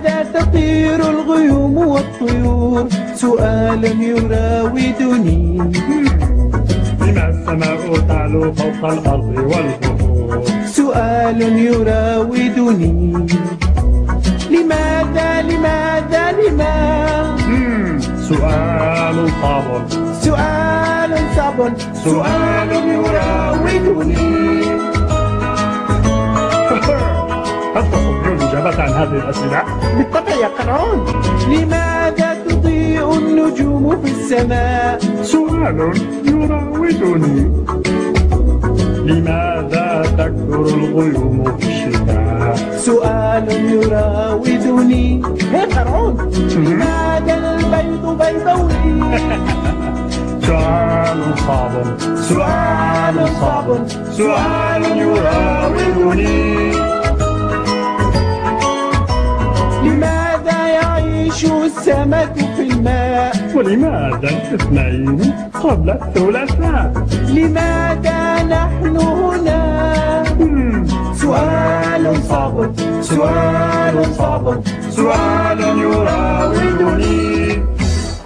السعادة تطير الغيوم والطيور. سؤالا يراودني. بما السماء تعلو فوق الأرض والبحور سؤال يراودني. لماذا؟ لماذا؟ لماذا سؤال صعب. سؤال صعب. سؤال يراودني. هذه الأسئلة؟ بالطبع يا قرعون لماذا تضيء النجوم في السماء؟ سؤال يراودني. لماذا تكثر الغيوم في الشتاء؟ سؤال يراودني. يا قرعون لماذا البيض بيضوي سؤال صعب. سؤال صعب. سؤال يراودني. السمك في الماء. ولماذا الاثنين قبل الثلاثاء؟ لماذا نحن هنا؟ سؤال صعب سؤال صعب سؤال يراودني